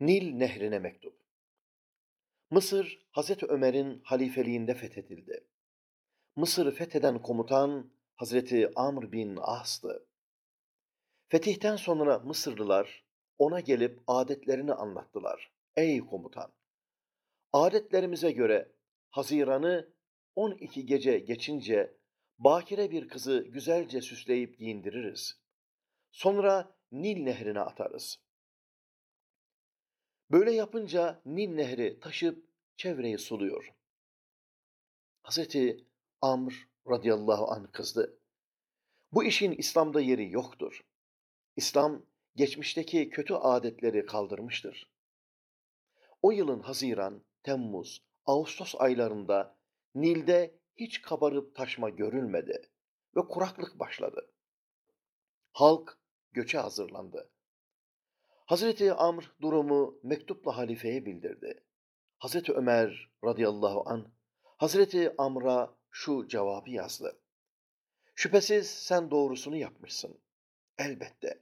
Nil Nehri'ne mektup. Mısır, Hazreti Ömer'in halifeliğinde fethedildi. Mısır'ı fetheden komutan Hazreti Amr bin As'tı. Fetihten sonra Mısırlılar ona gelip adetlerini anlattılar. Ey komutan! Adetlerimize göre Haziran'ı 12 gece geçince bakire bir kızı güzelce süsleyip giyindiririz. Sonra Nil nehrine atarız. Böyle yapınca Nil nehri taşıp çevreyi suluyor. Hazreti Amr radıyallahu anh kızdı. Bu işin İslam'da yeri yoktur. İslam geçmişteki kötü adetleri kaldırmıştır. O yılın Haziran, Temmuz, Ağustos aylarında Nil'de hiç kabarıp taşma görülmedi ve kuraklık başladı. Halk göçe hazırlandı. Hazreti Amr durumu mektupla halifeye bildirdi. Hazreti Ömer radıyallahu an Hazreti Amr'a şu cevabı yazdı. Şüphesiz sen doğrusunu yapmışsın. Elbette.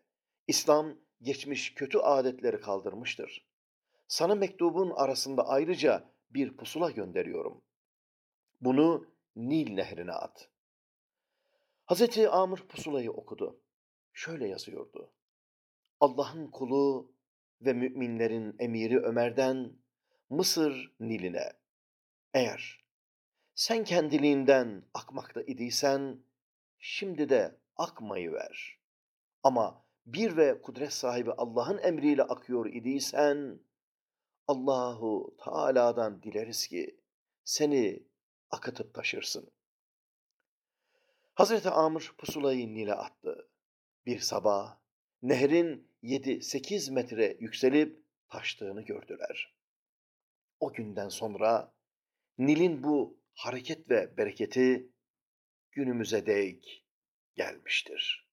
İslam geçmiş kötü adetleri kaldırmıştır. Sana mektubun arasında ayrıca bir pusula gönderiyorum. Bunu Nil nehrine at. Hazreti Amr pusulayı okudu. Şöyle yazıyordu. Allah'ın kulu ve müminlerin emiri Ömer'den Mısır Nil'ine. Eğer sen kendiliğinden akmakta idiysen, şimdi de akmayı ver. Ama bir ve kudret sahibi Allah'ın emriyle akıyor idiysen, Allahu Teala'dan dileriz ki seni akıtıp taşırsın. Hazreti Amr pusulayı Nil'e attı. Bir sabah nehrin 7-8 metre yükselip taştığını gördüler. O günden sonra Nil'in bu hareket ve bereketi günümüze dek gelmiştir.